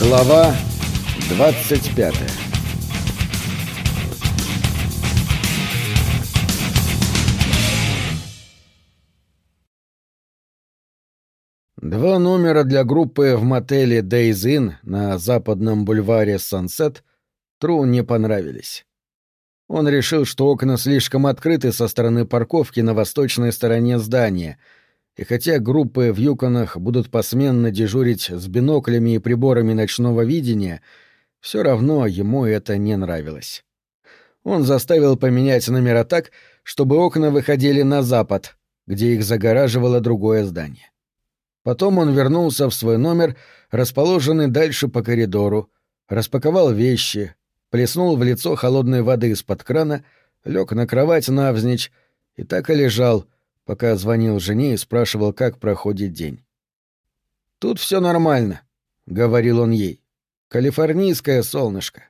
Глава 25 Два номера для группы в мотеле Days Inn на западном бульваре Сансет Тру не понравились. Он решил, что окна слишком открыты со стороны парковки на восточной стороне здания — и хотя группы в Юконах будут посменно дежурить с биноклями и приборами ночного видения, все равно ему это не нравилось. Он заставил поменять номера так, чтобы окна выходили на запад, где их загораживало другое здание. Потом он вернулся в свой номер, расположенный дальше по коридору, распаковал вещи, плеснул в лицо холодной воды из-под крана, лег на кровать навзничь и так и лежал — пока звонил жене и спрашивал, как проходит день. «Тут все нормально», — говорил он ей. «Калифорнийское солнышко.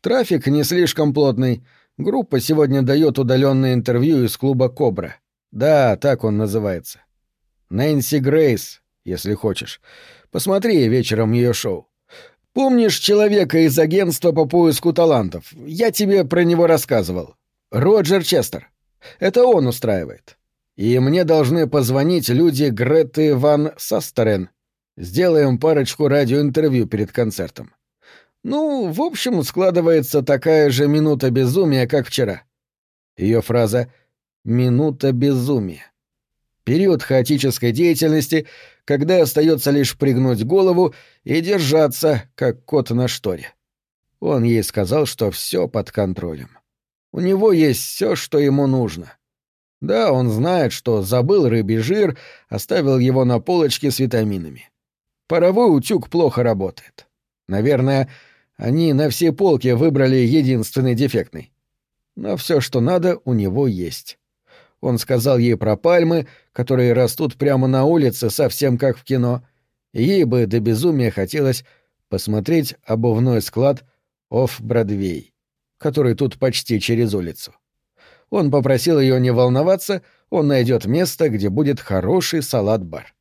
Трафик не слишком плотный. Группа сегодня дает удаленное интервью из клуба «Кобра». Да, так он называется. Нэнси Грейс, если хочешь. Посмотри вечером ее шоу. Помнишь человека из агентства по поиску талантов? Я тебе про него рассказывал. Роджер Честер. Это он устраивает и мне должны позвонить люди Греты Ван Састерен. Сделаем парочку радиоинтервью перед концертом. Ну, в общем, складывается такая же минута безумия, как вчера. Ее фраза «минута безумия». Период хаотической деятельности, когда остается лишь пригнуть голову и держаться, как кот на шторе. Он ей сказал, что все под контролем. У него есть все, что ему нужно — да, он знает, что забыл рыбий жир, оставил его на полочке с витаминами. Паровой утюг плохо работает. Наверное, они на все полки выбрали единственный дефектный. Но все, что надо, у него есть. Он сказал ей про пальмы, которые растут прямо на улице, совсем как в кино. ей бы до безумия хотелось посмотреть обувной склад Офф-Бродвей, который тут почти через улицу. Он попросил ее не волноваться, он найдет место, где будет хороший салат-бар.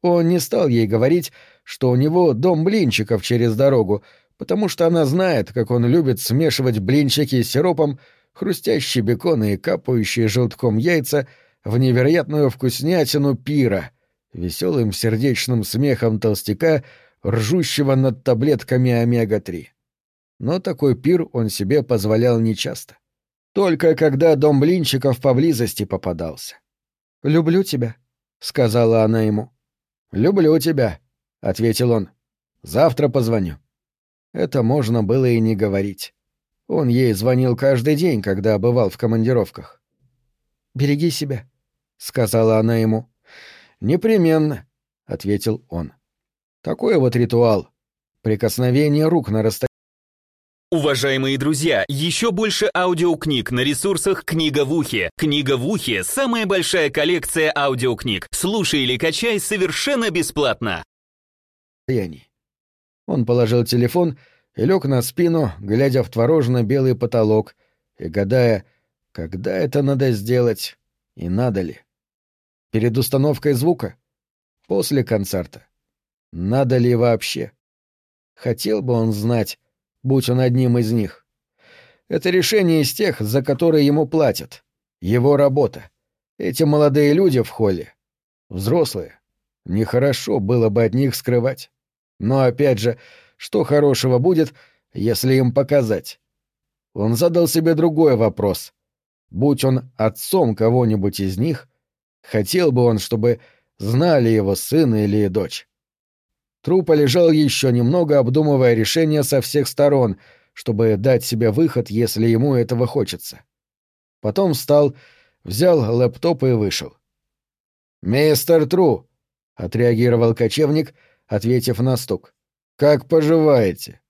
Он не стал ей говорить, что у него дом блинчиков через дорогу, потому что она знает, как он любит смешивать блинчики с сиропом, хрустящие беконы и капающие желтком яйца в невероятную вкуснятину пира, веселым сердечным смехом толстяка, ржущего над таблетками омега-3. Но такой пир он себе позволял нечасто. Только когда дом блинчиков поблизости попадался. «Люблю тебя», — сказала она ему. «Люблю тебя», — ответил он. «Завтра позвоню». Это можно было и не говорить. Он ей звонил каждый день, когда бывал в командировках. «Береги себя», — сказала она ему. «Непременно», — ответил он. Такой вот ритуал. Прикосновение рук на расстоянии. Уважаемые друзья, еще больше аудиокниг на ресурсах «Книга в ухе». «Книга в ухе» — самая большая коллекция аудиокниг. Слушай или качай совершенно бесплатно. Он положил телефон и лег на спину, глядя в творожно-белый потолок и гадая, когда это надо сделать и надо ли. Перед установкой звука? После концерта? Надо ли вообще? Хотел бы он знать, будь он одним из них. Это решение из тех, за которые ему платят. Его работа. Эти молодые люди в холле. Взрослые. Нехорошо было бы от них скрывать. Но опять же, что хорошего будет, если им показать? Он задал себе другой вопрос. Будь он отцом кого-нибудь из них, хотел бы он, чтобы знали его сын или дочь. Труп лежал еще немного, обдумывая решение со всех сторон, чтобы дать себе выход, если ему этого хочется. Потом встал, взял лэптоп и вышел. «Мистер Тру!» — отреагировал кочевник, ответив на стук. «Как поживаете?»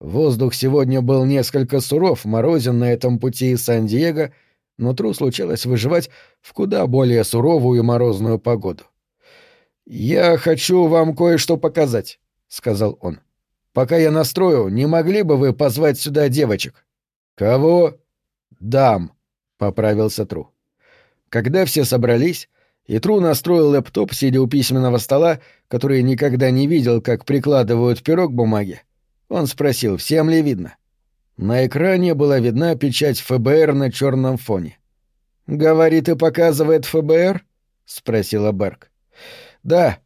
Воздух сегодня был несколько суров, морозен на этом пути из Сан-Диего, но Тру случалось выживать в куда более суровую и морозную погоду. «Я хочу вам кое-что показать», — сказал он. «Пока я настрою, не могли бы вы позвать сюда девочек?» «Кого?» «Дам», — поправился Тру. Когда все собрались, и Тру настроил лэптоп, сидя у письменного стола, который никогда не видел, как прикладывают пирог к бумаге. Он спросил, всем ли видно. На экране была видна печать ФБР на черном фоне. «Говорит и показывает ФБР?» — спросила Берг. «Да».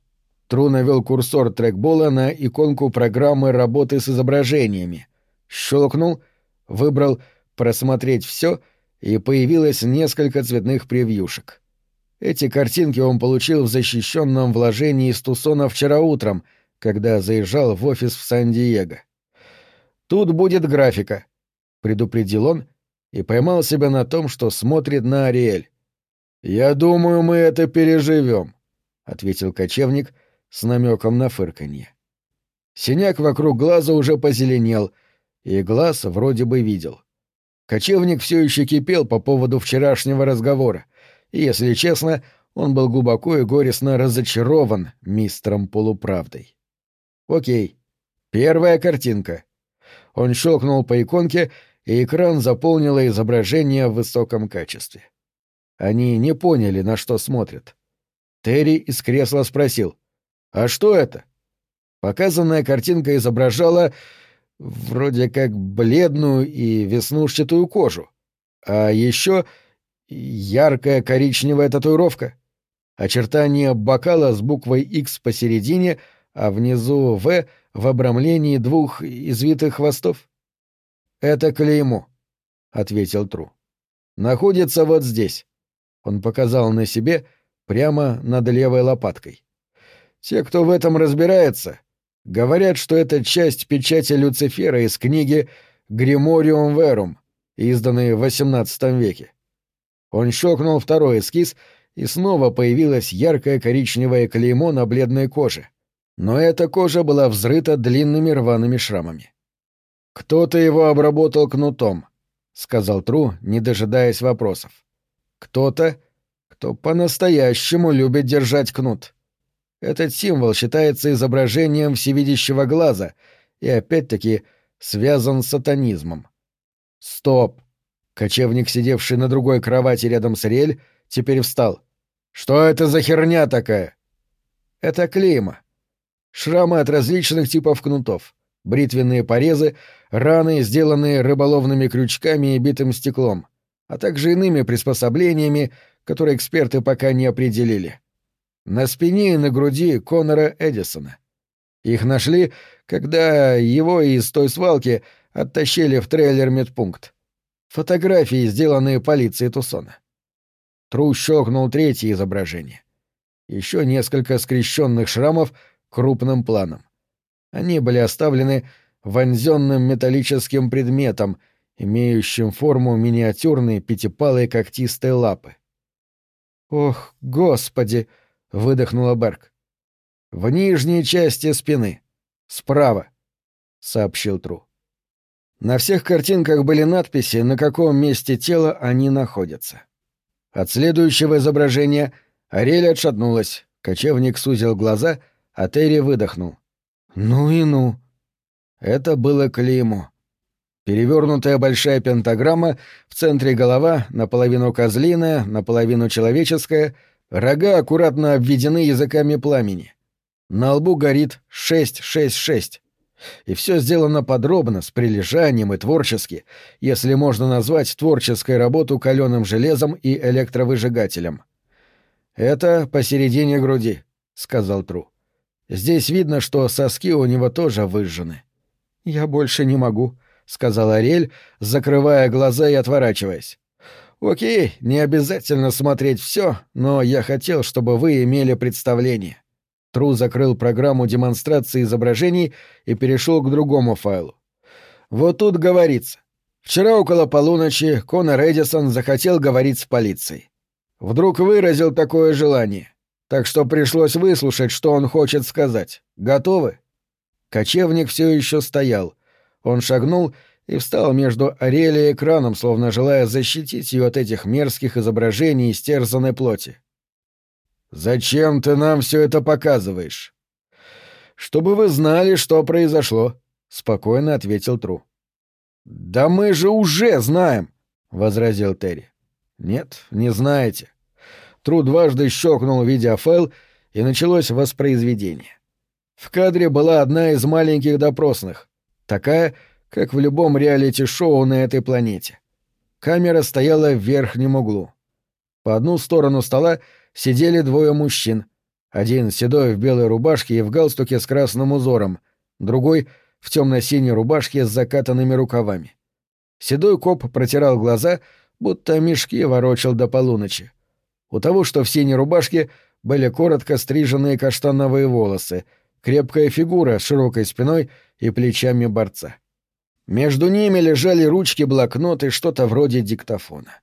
Тру навел курсор трекбола на иконку программы работы с изображениями. Щелкнул, выбрал «Просмотреть все» и появилось несколько цветных превьюшек. Эти картинки он получил в защищенном вложении из Тусона вчера утром, когда заезжал в офис в Сан-Диего. «Тут будет графика», — предупредил он и поймал себя на том, что смотрит на Ариэль. «Я думаю, мы это переживем», — ответил кочевник с намеком на фырканье. Синяк вокруг глаза уже позеленел, и глаз вроде бы видел. Кочевник все еще кипел по поводу вчерашнего разговора, и, если честно, он был глубоко и горестно разочарован мистером полуправдой. Окей. Первая картинка. Он щелкнул по иконке, и экран заполнило изображение в высоком качестве. Они не поняли, на что смотрят. Терри из кресла спросил. «А что это?» Показанная картинка изображала вроде как бледную и веснушчатую кожу. А еще яркая коричневая татуировка. Очертание бокала с буквой X посередине, а внизу В в обрамлении двух извитых хвостов. «Это клеймо», — ответил Тру. «Находится вот здесь». Он показал на себе прямо над левой лопаткой. Те, кто в этом разбирается, говорят, что это часть печати Люцифера из книги «Гримориум Верум», изданной в XVIII веке. Он щелкнул второй эскиз, и снова появилось яркое коричневое клеймо на бледной коже. Но эта кожа была взрыта длинными рваными шрамами. «Кто-то его обработал кнутом», — сказал Тру, не дожидаясь вопросов. «Кто-то, кто по-настоящему любит держать кнут. Этот символ считается изображением всевидящего глаза и, опять-таки, связан с сатанизмом. Стоп! Кочевник, сидевший на другой кровати рядом с Рель, теперь встал. «Что это за херня такая?» «Это клейма. Шрамы от различных типов кнутов, бритвенные порезы, раны, сделанные рыболовными крючками и битым стеклом, а также иными приспособлениями, которые эксперты пока не определили. На спине и на груди Конора Эдисона. Их нашли, когда его из той свалки оттащили в трейлер медпункт. Фотографии, сделанные полицией Тусона. Тру щелкнул третье изображение. Еще несколько скрещенных шрамов крупным планом. Они были оставлены вонзенным металлическим предметом, имеющим форму миниатюрной пятипалой когтистой лапы. «Ох, господи!» — выдохнула Берг. «В нижней части спины. Справа», — сообщил Тру. На всех картинках были надписи, на каком месте тела они находятся. От следующего изображения Ариэль отшатнулась, кочевник сузил глаза, а Терри выдохнул. «Ну и ну!» Это было клеймо. Перевернутая большая пентаграмма, в центре голова, наполовину козлиная, наполовину человеческая, рога аккуратно обведены языками пламени. На лбу горит 666. И все сделано подробно, с прилежанием и творчески, если можно назвать творческой работу каленым железом и электровыжигателем. «Это посередине груди», — сказал Тру. «Здесь видно, что соски у него тоже выжжены». «Я больше не могу», — сказал Ариэль, закрывая глаза и отворачиваясь. «Окей, не обязательно смотреть все, но я хотел, чтобы вы имели представление. Тру закрыл программу демонстрации изображений и перешел к другому файлу. Вот тут говорится. Вчера около полуночи Конор Эдисон захотел говорить с полицией. Вдруг выразил такое желание. Так что пришлось выслушать, что он хочет сказать. Готовы? Кочевник все еще стоял. Он шагнул и встал между Арелией и экраном, словно желая защитить ее от этих мерзких изображений истерзанной плоти. «Зачем ты нам все это показываешь?» «Чтобы вы знали, что произошло», — спокойно ответил Тру. «Да мы же уже знаем», — возразил Терри. «Нет, не знаете. Тру дважды щелкнул видеофайл, и началось воспроизведение. В кадре была одна из маленьких допросных, такая, как в любом реалити-шоу на этой планете. Камера стояла в верхнем углу. По одну сторону стола сидели двое мужчин. Один седой в белой рубашке и в галстуке с красным узором, другой — в темно-синей рубашке с закатанными рукавами. Седой коп протирал глаза, будто мешки ворочал до полуночи. У того, что в синей рубашке, были коротко стриженные каштановые волосы, крепкая фигура с широкой спиной и плечами борца. Между ними лежали ручки, блокнот и что-то вроде диктофона.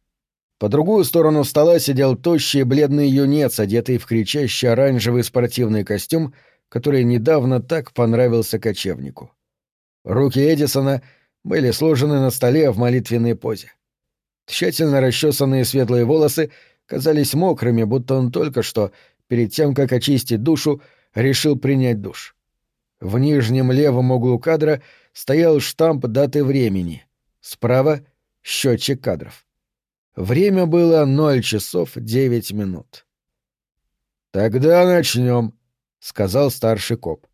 По другую сторону стола сидел тощий бледный юнец, одетый в кричащий оранжевый спортивный костюм, который недавно так понравился кочевнику. Руки Эдисона были сложены на столе в молитвенной позе. Тщательно расчесанные светлые волосы казались мокрыми, будто он только что, перед тем, как очистить душу, решил принять душ. В нижнем левом углу кадра стоял штамп даты времени. Справа — счетчик кадров. Время было ноль часов девять минут. «Тогда начнем», — сказал старший коп.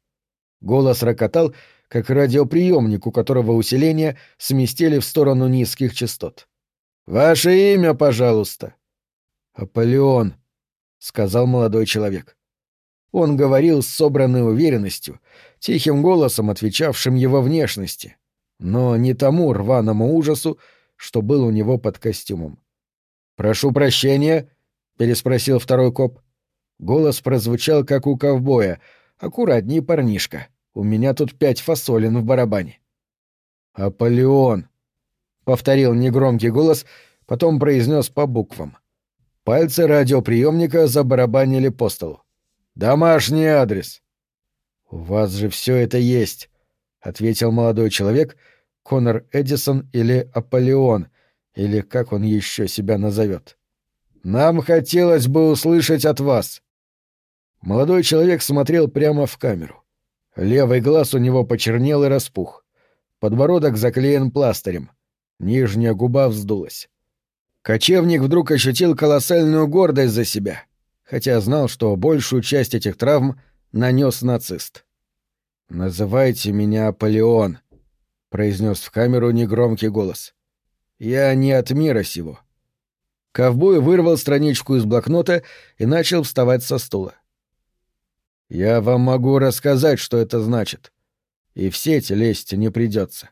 Голос рокотал, как радиоприемник, у которого усиление сместили в сторону низких частот. «Ваше имя, пожалуйста». «Аполеон», — сказал молодой человек. Он говорил с собранной уверенностью, тихим голосом, отвечавшим его внешности, но не тому рваному ужасу, что был у него под костюмом. «Прошу прощения», — переспросил второй коп. Голос прозвучал, как у ковбоя, аккуратней парнишка. У меня тут пять фасолин в барабане. «Аполеон», — повторил негромкий голос, потом произнес по буквам. Пальцы радиоприемника забарабанили по столу. «Домашний адрес». «У вас же все это есть», — ответил молодой человек, Конор Эдисон или Аполеон, или как он еще себя назовет. «Нам хотелось бы услышать от вас». Молодой человек смотрел прямо в камеру. Левый глаз у него почернел и распух. Подбородок заклеен пластырем. Нижняя губа вздулась. Кочевник вдруг ощутил колоссальную гордость за себя, хотя знал, что большую часть этих травм нанес нацист. «Называйте меня Аполеон», — произнес в камеру негромкий голос. «Я не от мира сего». Ковбой вырвал страничку из блокнота и начал вставать со стула. Я вам могу рассказать, что это значит. И в сеть лезть не придется.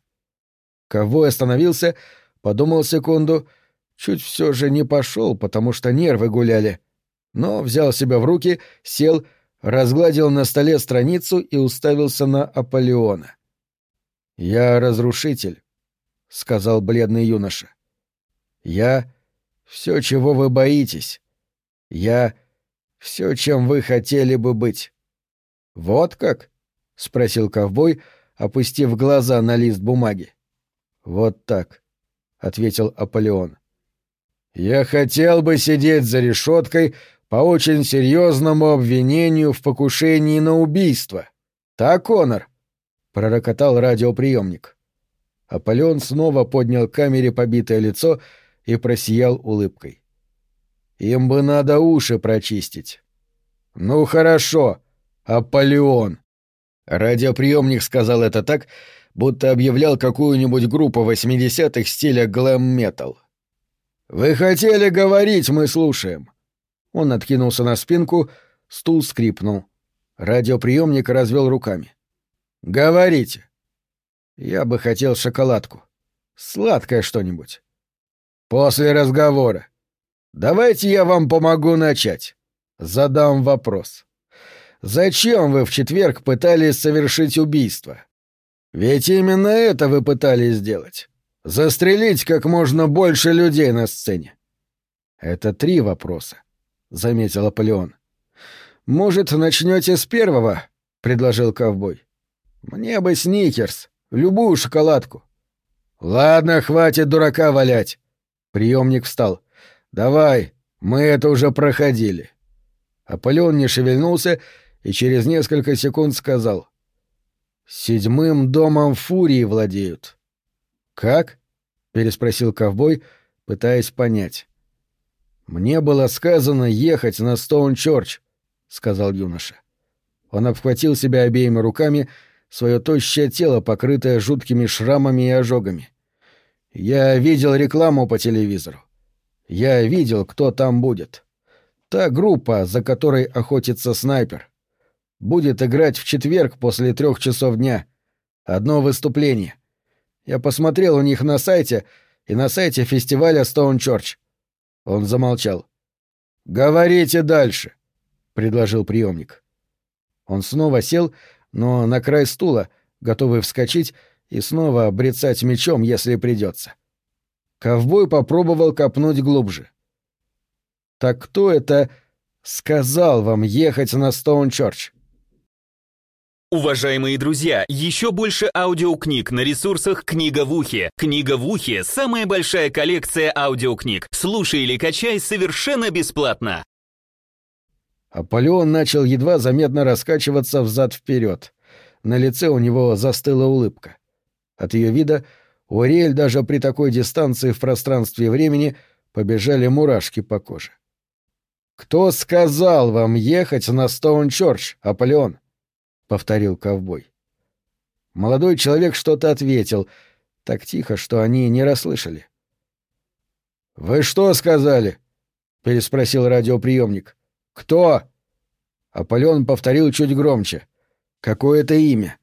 Ковбой остановился, подумал секунду, чуть все же не пошел, потому что нервы гуляли, но взял себя в руки, сел, разгладил на столе страницу и уставился на Аполеона. «Я разрушитель», — сказал бледный юноша. «Я — все, чего вы боитесь. Я — все, чем вы хотели бы быть». «Вот как?» — спросил ковбой, опустив глаза на лист бумаги. «Вот так», — ответил Аполеон. «Я хотел бы сидеть за решеткой по очень серьезному обвинению в покушении на убийство. Так, Конор?» — пророкотал радиоприемник. Аполеон снова поднял к камере побитое лицо и просиял улыбкой. «Им бы надо уши прочистить». «Ну хорошо», Аполеон. Радиоприемник сказал это так, будто объявлял какую-нибудь группу 80-х стиля глэм-метал. «Вы хотели говорить, мы слушаем». Он откинулся на спинку, стул скрипнул. Радиоприемник развел руками. «Говорите». «Я бы хотел шоколадку. Сладкое что-нибудь». «После разговора. Давайте я вам помогу начать. Задам вопрос» зачем вы в четверг пытались совершить убийство? Ведь именно это вы пытались сделать. Застрелить как можно больше людей на сцене. Это три вопроса, — заметил Аполеон. Может, начнете с первого? — предложил ковбой. Мне бы сникерс, любую шоколадку. Ладно, хватит дурака валять. Приемник встал. Давай, мы это уже проходили. Аполеон не шевельнулся и через несколько секунд сказал. «Седьмым домом фурии владеют». «Как?» — переспросил ковбой, пытаясь понять. «Мне было сказано ехать на Стоун-Чорч», — сказал юноша. Он обхватил себя обеими руками, свое тощее тело, покрытое жуткими шрамами и ожогами. «Я видел рекламу по телевизору. Я видел, кто там будет. Та группа, за которой охотится снайпер. Будет играть в четверг после трех часов дня. Одно выступление. Я посмотрел у них на сайте и на сайте фестиваля Стоун Чорч. Он замолчал. «Говорите дальше», — предложил приемник. Он снова сел, но на край стула, готовый вскочить и снова обрицать мечом, если придется. Ковбой попробовал копнуть глубже. «Так кто это сказал вам ехать на Стоун-Чорч?» Уважаемые друзья, еще больше аудиокниг на ресурсах «Книга в ухе». «Книга в ухе» — самая большая коллекция аудиокниг. Слушай или качай совершенно бесплатно. Аполеон начал едва заметно раскачиваться взад-вперед. На лице у него застыла улыбка. От ее вида у Ариэль даже при такой дистанции в пространстве и времени побежали мурашки по коже. «Кто сказал вам ехать на Стоун-Чорч, Аполеон?» — повторил ковбой. Молодой человек что-то ответил, так тихо, что они не расслышали. «Вы что сказали?» — переспросил радиоприемник. «Кто?» Аполеон повторил чуть громче. «Какое-то имя.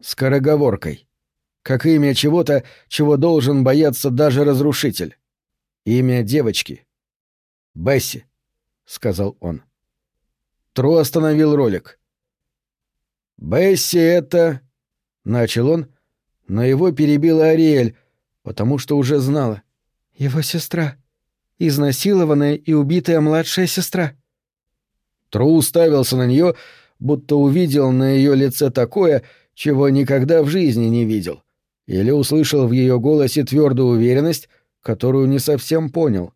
Скороговоркой. Как имя чего-то, чего должен бояться даже разрушитель. Имя девочки. Бесси», — сказал он. Тру остановил ролик. «Бесси это...» — начал он, но его перебила Ариэль, потому что уже знала. «Его сестра. Изнасилованная и убитая младшая сестра». Тру уставился на нее, будто увидел на ее лице такое, чего никогда в жизни не видел, или услышал в ее голосе твердую уверенность, которую не совсем понял.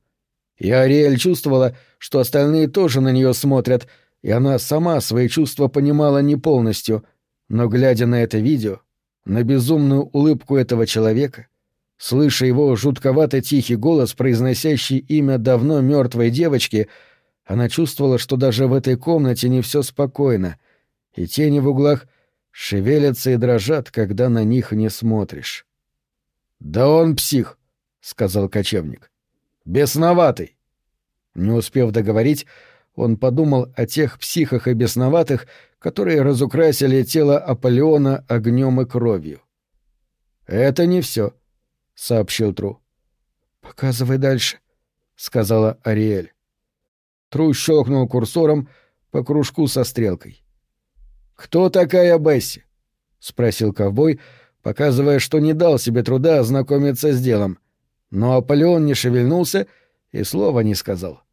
И Ариэль чувствовала, что остальные тоже на нее смотрят — и она сама свои чувства понимала не полностью, но, глядя на это видео, на безумную улыбку этого человека, слыша его жутковато тихий голос, произносящий имя давно мертвой девочки, она чувствовала, что даже в этой комнате не все спокойно, и тени в углах шевелятся и дрожат, когда на них не смотришь. «Да он псих», — сказал кочевник. «Бесноватый». Не успев договорить, он подумал о тех психах и бесноватых, которые разукрасили тело Аполеона огнем и кровью. «Это не все», — сообщил Тру. «Показывай дальше», — сказала Ариэль. Тру щелкнул курсором по кружку со стрелкой. «Кто такая Бесси?» — спросил ковбой, показывая, что не дал себе труда ознакомиться с делом. Но Аполеон не шевельнулся и слова не сказал. —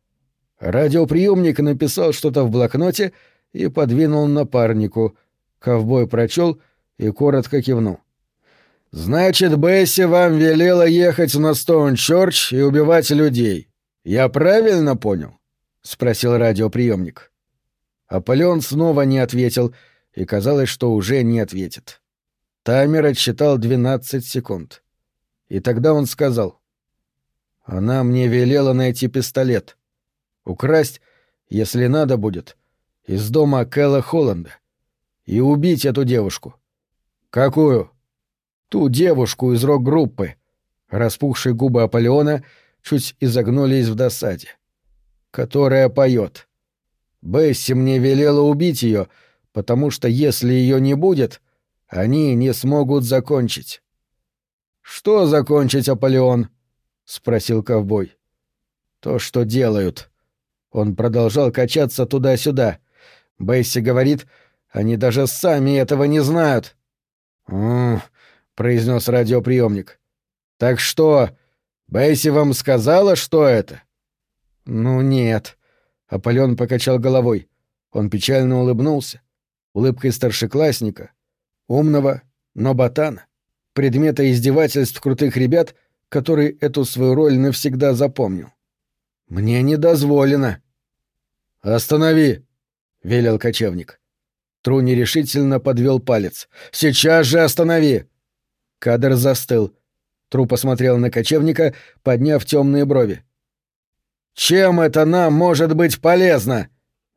Радиоприемник написал что-то в блокноте и подвинул напарнику. Ковбой прочел и коротко кивнул. «Значит, Бесси вам велела ехать на Стоун-Чорч и убивать людей. Я правильно понял?» — спросил радиоприемник. Аполеон снова не ответил, и казалось, что уже не ответит. Таймер отсчитал 12 секунд. И тогда он сказал. «Она мне велела найти пистолет. Украсть, если надо будет, из дома Кэлла Холланда. И убить эту девушку. Какую? Ту девушку из рок-группы. Распухшие губы Аполеона чуть изогнулись в досаде. Которая поет. Бесси мне велела убить ее, потому что если ее не будет, они не смогут закончить. «Что закончить, Аполеон?» — спросил ковбой. «То, что делают», он продолжал качаться туда-сюда. Бесси говорит, они даже сами этого не знают. Произнес радиоприемник. «Так что, Бесси вам сказала, что это?» «Ну нет». Аполлон покачал головой. Он печально улыбнулся. Улыбкой старшеклассника. Умного, но ботана. Предмета издевательств крутых ребят, который эту свою роль навсегда запомнил. «Мне не дозволено». «Останови!» — велел кочевник. Тру нерешительно подвел палец. «Сейчас же останови!» Кадр застыл. Тру посмотрел на кочевника, подняв темные брови. Чем это нам может быть полезно?»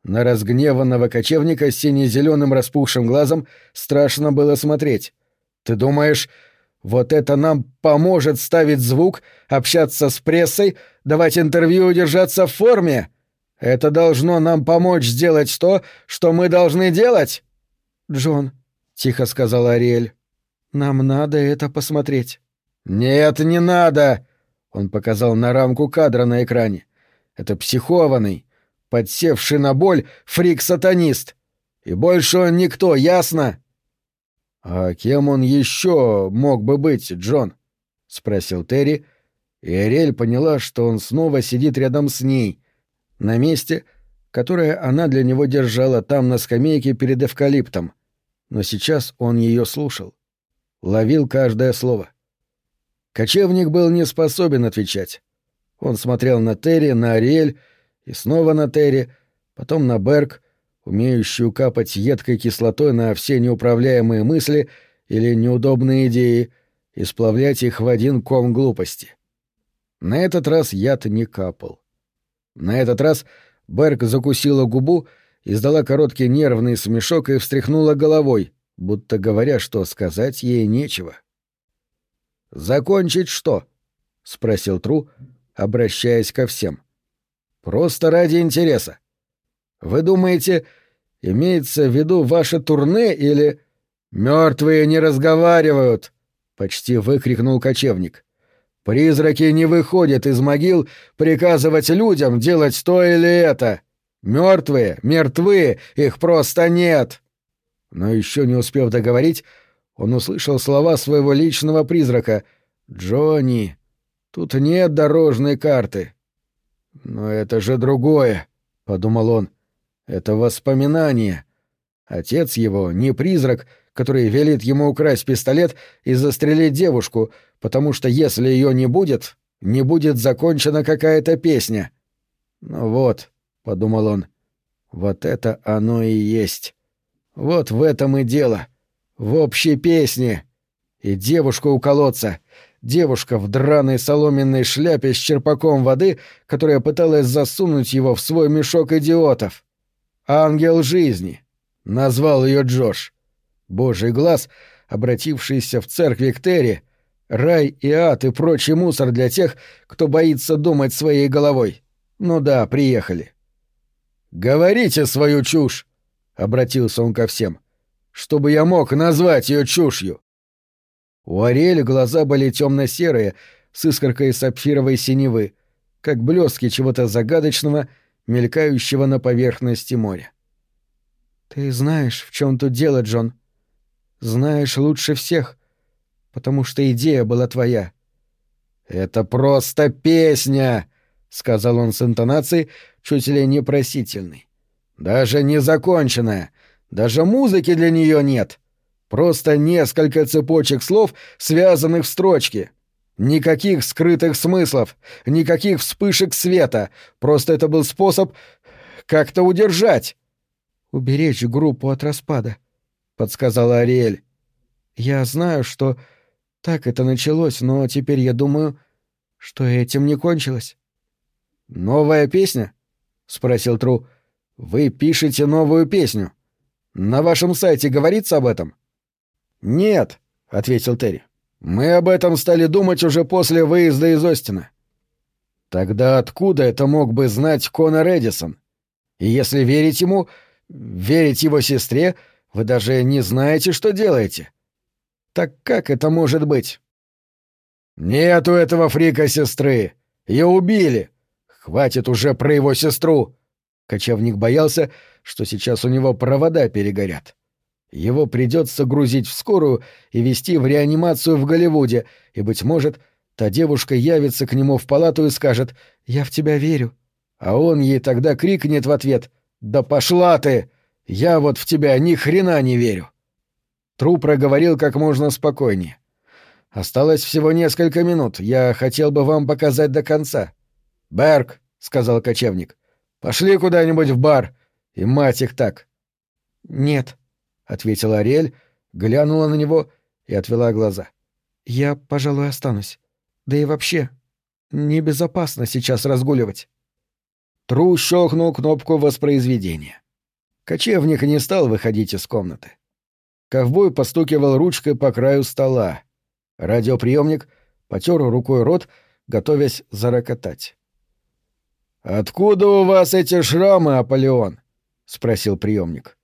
На разгневанного кочевника с сине-зеленым распухшим глазом страшно было смотреть. «Ты думаешь, вот это нам поможет ставить звук, общаться с прессой, давать интервью и держаться в форме? Это должно нам помочь сделать то, что мы должны делать?» «Джон», — тихо сказала Ариэль, — «нам надо это посмотреть». «Нет, не надо!» — он показал на рамку кадра на экране. «Это психованный, подсевший на боль фрик-сатанист. И больше он никто, ясно?» «А кем он еще мог бы быть, Джон?» — спросил Терри, и Ариэль поняла, что он снова сидит рядом с ней, на месте, которое она для него держала там на скамейке перед эвкалиптом. Но сейчас он ее слушал. Ловил каждое слово. Кочевник был не способен отвечать. Он смотрел на Терри, на Ариэль и снова на Терри, потом на Берг, умеющую капать едкой кислотой на все неуправляемые мысли или неудобные идеи и сплавлять их в один ком глупости. На этот раз яд не капал. На этот раз Берг закусила губу, издала короткий нервный смешок и встряхнула головой, будто говоря, что сказать ей нечего. «Закончить что?» — спросил Тру, обращаясь ко всем. «Просто ради интереса. Вы думаете, имеется в виду ваше турне или...» «Мертвые не разговаривают!» — почти выкрикнул кочевник. Призраки не выходят из могил приказывать людям делать то или это. Мертвые, мертвы, их просто нет. Но еще не успев договорить, он услышал слова своего личного призрака. «Джонни, тут нет дорожной карты». «Но это же другое», — подумал он. «Это воспоминание. Отец его не призрак, который велит ему украсть пистолет и застрелить девушку, потому что если ее не будет, не будет закончена какая-то песня. Ну вот, — подумал он, — вот это оно и есть. Вот в этом и дело. В общей песне. И девушка у колодца. Девушка в драной соломенной шляпе с черпаком воды, которая пыталась засунуть его в свой мешок идиотов. «Ангел жизни», — назвал ее Джош. Божий глаз, обратившийся в церкви к Терри, рай и ад и прочий мусор для тех, кто боится думать своей головой. Ну да, приехали. «Говорите свою чушь!» — обратился он ко всем. «Чтобы я мог назвать ее чушью!» У Ариэля глаза были темно-серые, с искоркой сапфировой синевы, как блестки чего-то загадочного, мелькающего на поверхности моря. «Ты знаешь, в чем тут дело, Джон?» Знаешь лучше всех, потому что идея была твоя». «Это просто песня!» — сказал он с интонацией чуть ли не просительной. «Даже не законченная. Даже музыки для нее нет. Просто несколько цепочек слов, связанных в строчке. Никаких скрытых смыслов, никаких вспышек света. Просто это был способ как-то удержать». «Уберечь группу от распада», подсказала Ариэль. Я знаю, что так это началось, но теперь я думаю, что этим не кончилось. Новая песня? спросил Тру. Вы пишете новую песню. На вашем сайте говорится об этом? Нет, ответил Терри. Мы об этом стали думать уже после выезда из Остина. Тогда откуда это мог бы знать Конор Эдисон? И если верить ему, верить его сестре, вы даже не знаете, что делаете. Так как это может быть? Нету этого фрика сестры. Ее убили. Хватит уже про его сестру. Кочевник боялся, что сейчас у него провода перегорят. Его придется грузить в скорую и везти в реанимацию в Голливуде, и, быть может, та девушка явится к нему в палату и скажет «Я в тебя верю». А он ей тогда крикнет в ответ «Да пошла ты!» Я вот в тебя ни хрена не верю. Тру проговорил как можно спокойнее. Осталось всего несколько минут. Я хотел бы вам показать до конца. Берг, сказал кочевник, пошли куда-нибудь в бар. И мать их так. Нет, ответила Ариэль, глянула на него и отвела глаза. Я, пожалуй, останусь. Да и вообще, небезопасно сейчас разгуливать. Тру щелкнул кнопку воспроизведения. Кочевник не стал выходить из комнаты. Ковбой постукивал ручкой по краю стола. Радиоприемник потер рукой рот, готовясь зарокотать. «Откуда у вас эти шрамы, Аполеон?» — спросил приемник.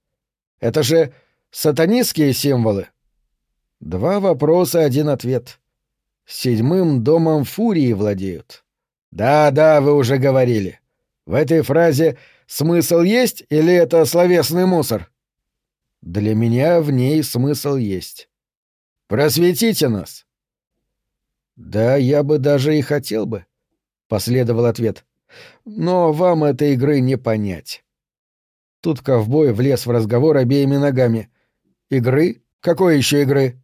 «Это же сатанистские символы?» Два вопроса, один ответ. Седьмым домом фурии владеют. Да-да, вы уже говорили. В этой фразе смысл есть или это словесный мусор? Для меня в ней смысл есть. Просветите нас. Да, я бы даже и хотел бы, последовал ответ. Но вам этой игры не понять. Тут ковбой влез в разговор обеими ногами. Игры? Какой еще игры?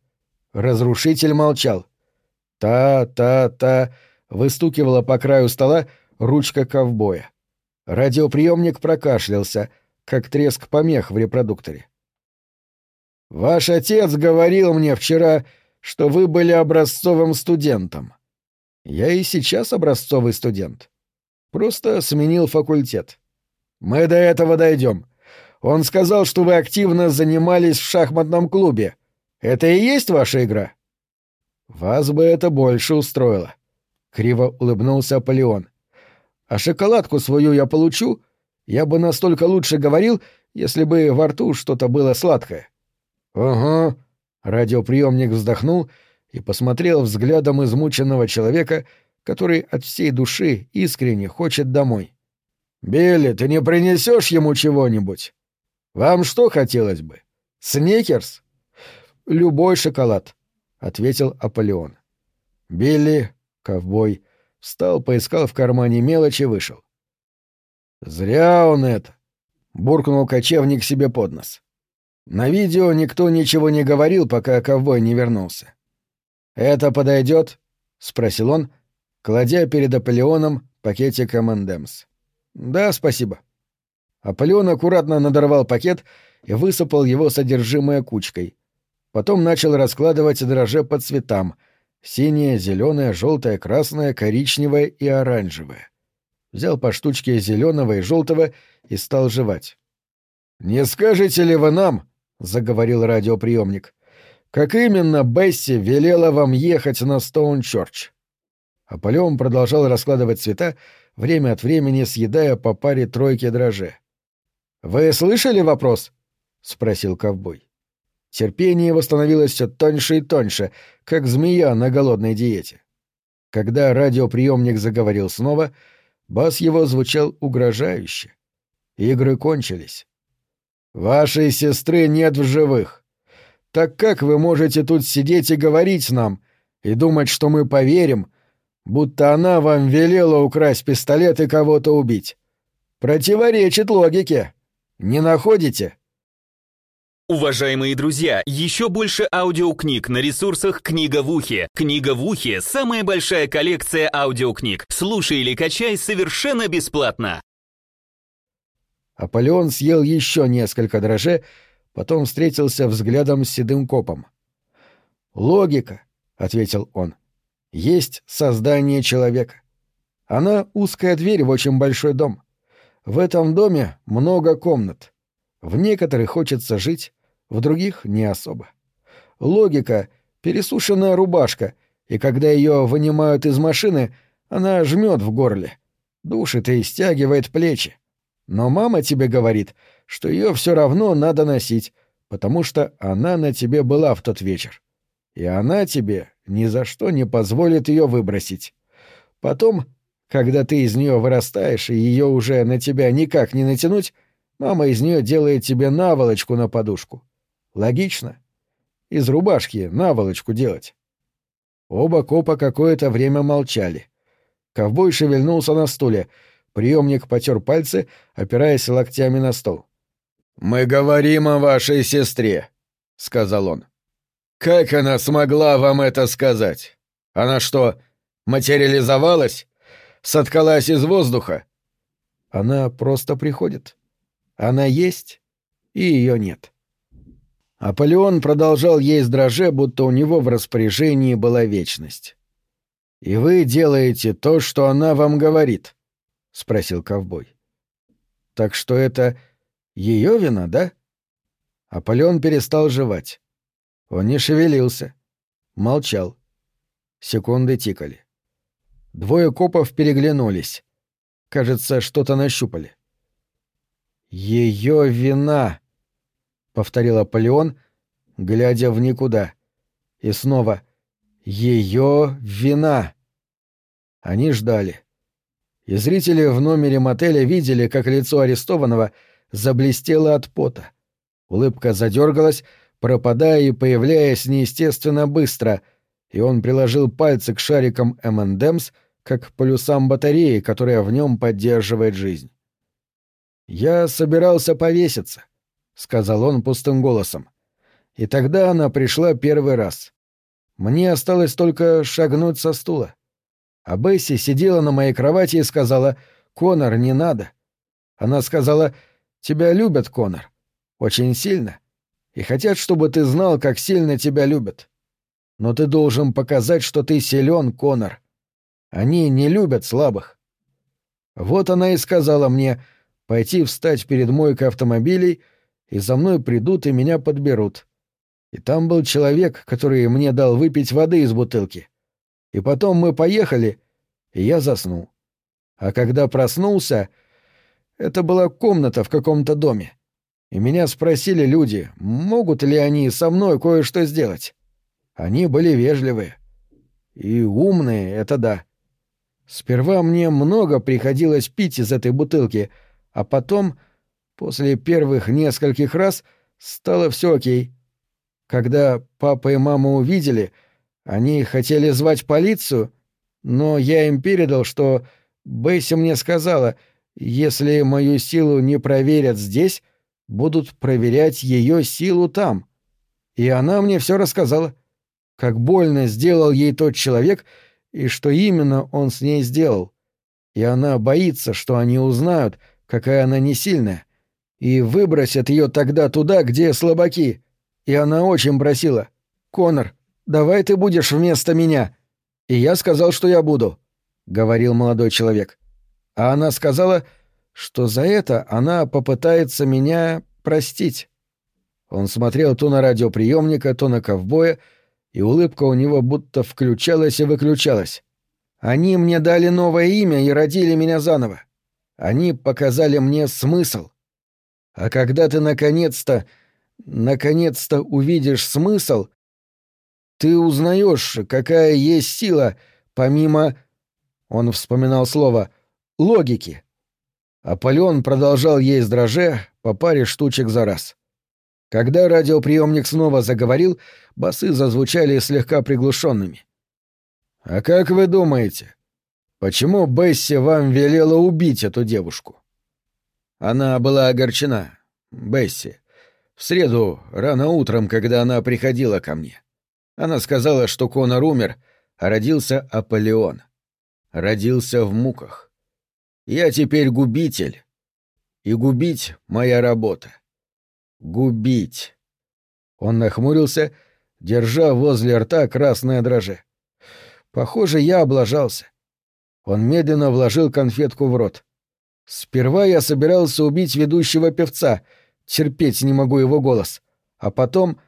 Разрушитель молчал. Та-та-та выстукивала по краю стола ручка ковбоя. Радиоприемник прокашлялся, как треск помех в репродукторе. «Ваш отец говорил мне вчера, что вы были образцовым студентом. Я и сейчас образцовый студент. Просто сменил факультет. Мы до этого дойдем. Он сказал, что вы активно занимались в шахматном клубе. Это и есть ваша игра?» «Вас бы это больше устроило», — криво улыбнулся Аполеон. «А шоколадку свою я получу, я бы настолько лучше говорил, если бы во рту что-то было сладкое». «Ага», — радиоприемник вздохнул и посмотрел взглядом измученного человека, который от всей души искренне хочет домой. «Билли, ты не принесешь ему чего-нибудь? Вам что хотелось бы? Сникерс?» любой шоколад», — ответил Аполеон. Билли, ковбой, встал, поискал в кармане мелочь и вышел. «Зря он это», — буркнул кочевник себе под нос. На видео никто ничего не говорил, пока ковбой не вернулся. «Это подойдет?» — спросил он, кладя перед Аполеоном пакетик M&M's. «Да, спасибо». Аполеон аккуратно надорвал пакет и высыпал его содержимое кучкой, Потом начал раскладывать дрожжи по цветам — синее, зеленое, желтое, красное, коричневое и оранжевое. Взял по штучке зеленого и желтого и стал жевать. «Не скажете ли вы нам, — заговорил радиоприемник, — как именно Бесси велела вам ехать на Стоунчорч?» Аполеон продолжал раскладывать цвета, время от времени съедая по паре тройки дрожжей. «Вы слышали вопрос?» — спросил ковбой. Терпение его становилось все тоньше и тоньше, как змея на голодной диете. Когда радиоприемник заговорил снова, бас его звучал угрожающе. Игры кончились. «Вашей сестры нет в живых. Так как вы можете тут сидеть и говорить нам, и думать, что мы поверим, будто она вам велела украсть пистолет и кого-то убить? Противоречит логике. Не находите?» Уважаемые друзья, еще больше аудиокниг на ресурсах «Книга в ухе». «Книга в ухе» — самая большая коллекция аудиокниг. Слушай или качай совершенно бесплатно. Аполеон съел еще несколько дрожжей, потом встретился взглядом с седым копом. «Логика», — ответил он, — «есть создание человека. Она узкая дверь в очень большой дом. В этом доме много комнат. В некоторых хочется жить, в других — не особо. Логика — пересушенная рубашка, и когда ее вынимают из машины, она жмет в горле, душит и стягивает плечи. Но мама тебе говорит, что ее все равно надо носить, потому что она на тебе была в тот вечер. И она тебе ни за что не позволит ее выбросить. Потом, когда ты из нее вырастаешь и ее уже на тебя никак не натянуть, мама из нее делает тебе наволочку на подушку. Логично. Из рубашки наволочку делать. Оба копа какое-то время молчали. Ковбой шевельнулся на стуле. Приемник потер пальцы, опираясь локтями на стол. «Мы говорим о вашей сестре», — сказал он. «Как она смогла вам это сказать? Она что, материализовалась? Соткалась из воздуха?» «Она просто приходит. Она есть, и ее нет». Аполеон продолжал есть дроже, будто у него в распоряжении была вечность. «И вы делаете то, что она вам говорит?» — спросил ковбой. Так что это ее вина, да? Аполеон перестал жевать. Он не шевелился. Молчал. Секунды тикали. Двое копов переглянулись. Кажется, что-то нащупали. «Ее вина!» — повторил Аполеон, глядя в никуда. И снова «Ее вина!» Они ждали. И зрители в номере мотеля видели, как лицо арестованного заблестело от пота. Улыбка задергалась, пропадая и появляясь неестественно быстро, и он приложил пальцы к шарикам M&M's, как полюсам батареи, которая в нем поддерживает жизнь. «Я собирался повеситься», — сказал он пустым голосом. И тогда она пришла первый раз. Мне осталось только шагнуть со стула. А Бесси сидела на моей кровати и сказала, «Конор, не надо». Она сказала, «Тебя любят, Конор. Очень сильно. И хотят, чтобы ты знал, как сильно тебя любят. Но ты должен показать, что ты силен, Конор. Они не любят слабых». Вот она и сказала мне пойти встать перед мойкой автомобилей, и за мной придут и меня подберут. И там был человек, который мне дал выпить воды из бутылки. И потом мы поехали, и я заснул. А когда проснулся, это была комната в каком-то доме. И меня спросили люди, могут ли они со мной кое-что сделать. Они были вежливые. И умные, это да. Сперва мне много приходилось пить из этой бутылки, а потом, после первых нескольких раз, стало все окей. Когда папа и мама увидели, они хотели звать полицию, но я им передал, что Бесси мне сказала, если мою силу не проверят здесь, будут проверять ее силу там. И она мне все рассказала. Как больно сделал ей тот человек и что именно он с ней сделал. И она боится, что они узнают, какая она не сильная, и выбросят ее тогда туда, где слабаки. И она очень просила. «Конор, давай ты будешь вместо меня». И я сказал, что я буду, — говорил молодой человек. А она сказала, что за это она попытается меня простить. Он смотрел то на радиоприемника, то на ковбоя, и улыбка у него будто включалась и выключалась. Они мне дали новое имя и родили меня заново. Они показали мне смысл. А когда ты наконец-то наконец-то увидишь смысл, ты узнаешь, какая есть сила, помимо... Он вспоминал слово «логики». Аполеон продолжал есть дроже по паре штучек за раз. Когда радиоприемник снова заговорил, басы зазвучали слегка приглушенными. «А как вы думаете, почему Бесси вам велела убить эту девушку?» Она была огорчена, Бесси. В среду, рано утром, когда она приходила ко мне. Она сказала, что Конор умер, а родился Аполеон. Родился в муках. Я теперь губитель. И губить — моя работа. Губить. Он нахмурился, держа возле рта красное дроже. Похоже, я облажался. Он медленно вложил конфетку в рот. Сперва я собирался убить ведущего певца — терпеть не могу его голос. А потом...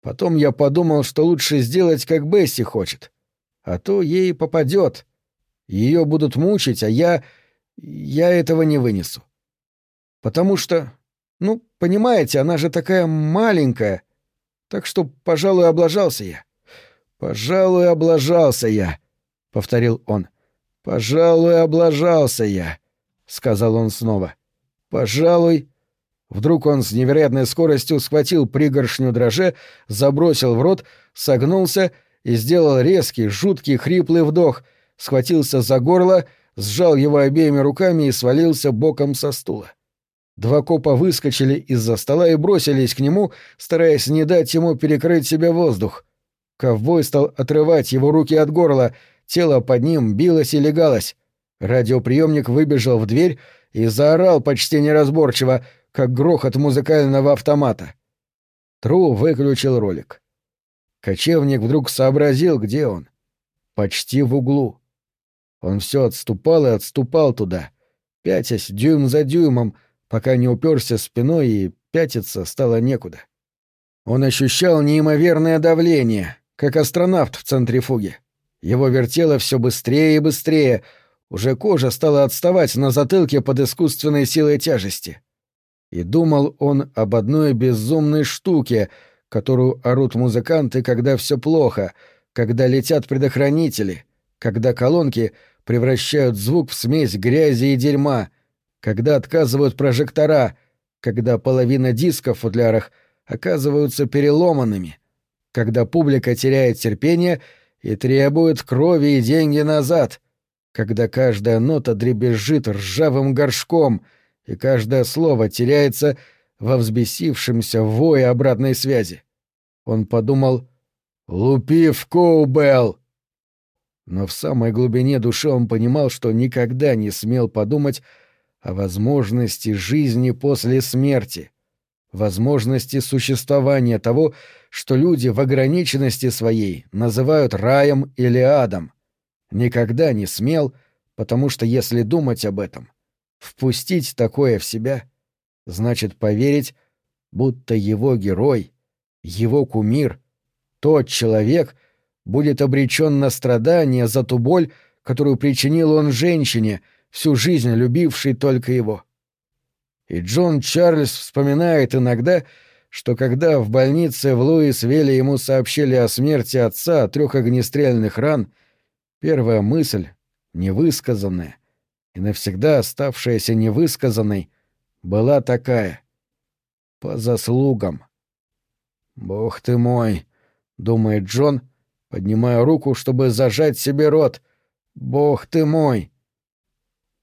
Потом я подумал, что лучше сделать, как Бесси хочет. А то ей попадет. Ее будут мучить, а я... Я этого не вынесу. Потому что... Ну, понимаете, она же такая маленькая. Так что, пожалуй, облажался я. «Пожалуй, облажался я», — повторил он. «Пожалуй, облажался я», — сказал он снова. «Пожалуй, Вдруг он с невероятной скоростью схватил пригоршню дроже, забросил в рот, согнулся и сделал резкий, жуткий, хриплый вдох, схватился за горло, сжал его обеими руками и свалился боком со стула. Два копа выскочили из-за стола и бросились к нему, стараясь не дать ему перекрыть себе воздух. Ковбой стал отрывать его руки от горла, тело под ним билось и легалось. Радиоприемник выбежал в дверь и заорал почти неразборчиво — как грохот музыкального автомата. Тру выключил ролик. Кочевник вдруг сообразил, где он. Почти в углу. Он все отступал и отступал туда, пятясь дюйм за дюймом, пока не уперся спиной и пятиться стало некуда. Он ощущал неимоверное давление, как астронавт в центрифуге. Его вертело все быстрее и быстрее, уже кожа стала отставать на затылке под искусственной силой тяжести. И думал он об одной безумной штуке, которую орут музыканты, когда все плохо, когда летят предохранители, когда колонки превращают звук в смесь грязи и дерьма, когда отказывают прожектора, когда половина дисков в футлярах оказываются переломанными, когда публика теряет терпение и требует крови и деньги назад, когда каждая нота дребезжит ржавым горшком и каждое слово теряется во взбесившемся вое обратной связи. Он подумал «Лупи в Коубелл!» Но в самой глубине души он понимал, что никогда не смел подумать о возможности жизни после смерти, возможности существования того, что люди в ограниченности своей называют раем или адом. Никогда не смел, потому что если думать об этом, впустить такое в себя, значит поверить, будто его герой, его кумир, тот человек будет обречен на страдания за ту боль, которую причинил он женщине, всю жизнь любившей только его. И Джон Чарльз вспоминает иногда, что когда в больнице в Луисвилле ему сообщили о смерти отца от трех огнестрельных ран, первая мысль, невысказанная и навсегда оставшаяся невысказанной, была такая — по заслугам. «Бог ты мой!» — думает Джон, поднимая руку, чтобы зажать себе рот. «Бог ты мой!»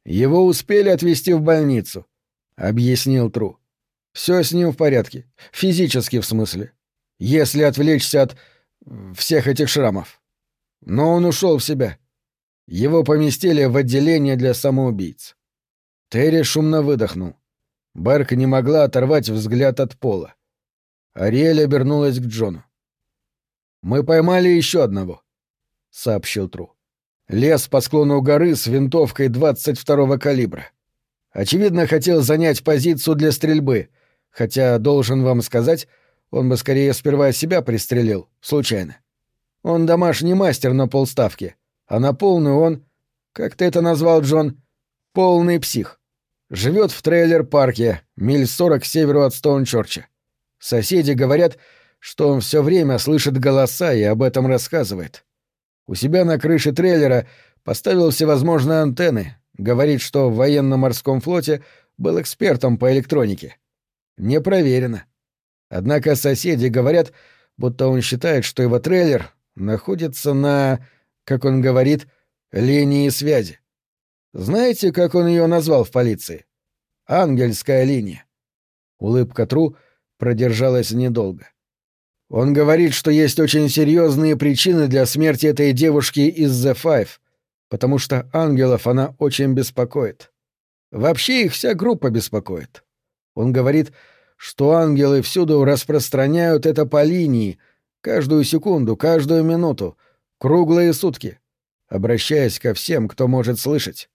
Его успели отвезти в больницу —— объяснил Тру. «Все с ним в порядке. Физически, в смысле. Если отвлечься от всех этих шрамов. Но он ушел в себя. Его поместили в отделение для самоубийц». Терри шумно выдохнул. Берк не могла оторвать взгляд от пола. Ариэль обернулась к Джону. «Мы поймали еще одного», — сообщил Тру. «Лес по склону горы с винтовкой 22-го калибра. Очевидно, хотел занять позицию для стрельбы, хотя, должен вам сказать, он бы скорее сперва себя пристрелил, случайно. Он домашний мастер на полставки, а на полную он, как ты это назвал, Джон, полный псих. Живет в трейлер-парке, миль сорок к северу от Стоунчорча. Соседи говорят, что он все время слышит голоса и об этом рассказывает. У себя на крыше трейлера поставил всевозможные антенны, Говорит, что в военно-морском флоте был экспертом по электронике. Не проверено. Однако соседи говорят, будто он считает, что его трейлер находится на, как он говорит, линии связи. Знаете, как он ее назвал в полиции? Ангельская линия. Улыбка Тру продержалась недолго. Он говорит, что есть очень серьезные причины для смерти этой девушки из The Five, потому что ангелов она очень беспокоит. Вообще их вся группа беспокоит. Он говорит, что ангелы всюду распространяют это по линии, каждую секунду, каждую минуту, круглые сутки, обращаясь ко всем, кто может слышать.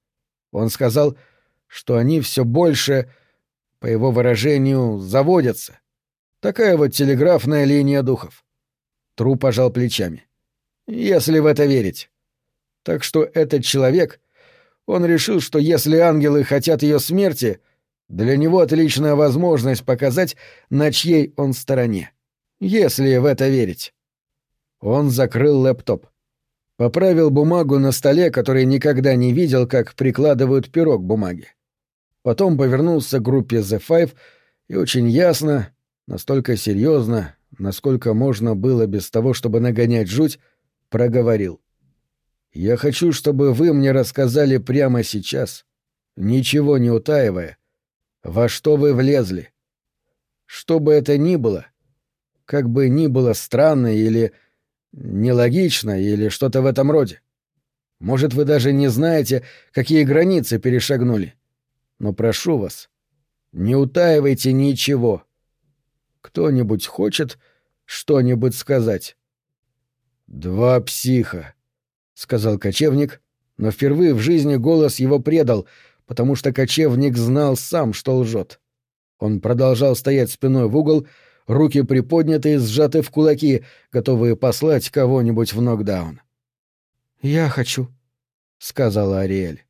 Он сказал, что они все больше, по его выражению, заводятся. Такая вот телеграфная линия духов. Тру пожал плечами. Если в это верить. Так что этот человек, он решил, что если ангелы хотят ее смерти, для него отличная возможность показать, на чьей он стороне. Если в это верить. Он закрыл лэптоп. Поправил бумагу на столе, который никогда не видел, как прикладывают пирог к бумаге. Потом повернулся к группе The Five и очень ясно, настолько серьезно, насколько можно было без того, чтобы нагонять жуть, проговорил. Я хочу, чтобы вы мне рассказали прямо сейчас, ничего не утаивая, во что вы влезли. Что бы это ни было, как бы ни было странно или нелогично или что-то в этом роде. Может, вы даже не знаете, какие границы перешагнули. Но прошу вас, не утаивайте ничего. Кто-нибудь хочет что-нибудь сказать? Два психа, сказал кочевник, но впервые в жизни голос его предал, потому что кочевник знал сам, что лжет. Он продолжал стоять спиной в угол, руки приподняты и сжаты в кулаки, готовые послать кого-нибудь в нокдаун. «Я хочу», — сказала Ариэль.